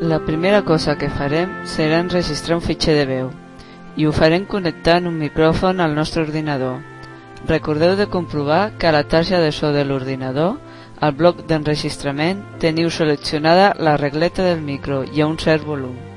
La primera cosa que farem serà enregistrar un fitxer de veu i ho farem connectant un micròfon al nostre ordinador. Recordeu de comprovar que a la tarja de so de l'ordinador, al bloc d'enregistrament, teniu seleccionada la regleta del micro i a un cert volum.